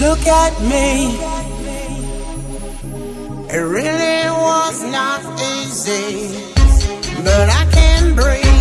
Look at me. It really was not easy, but I can breathe.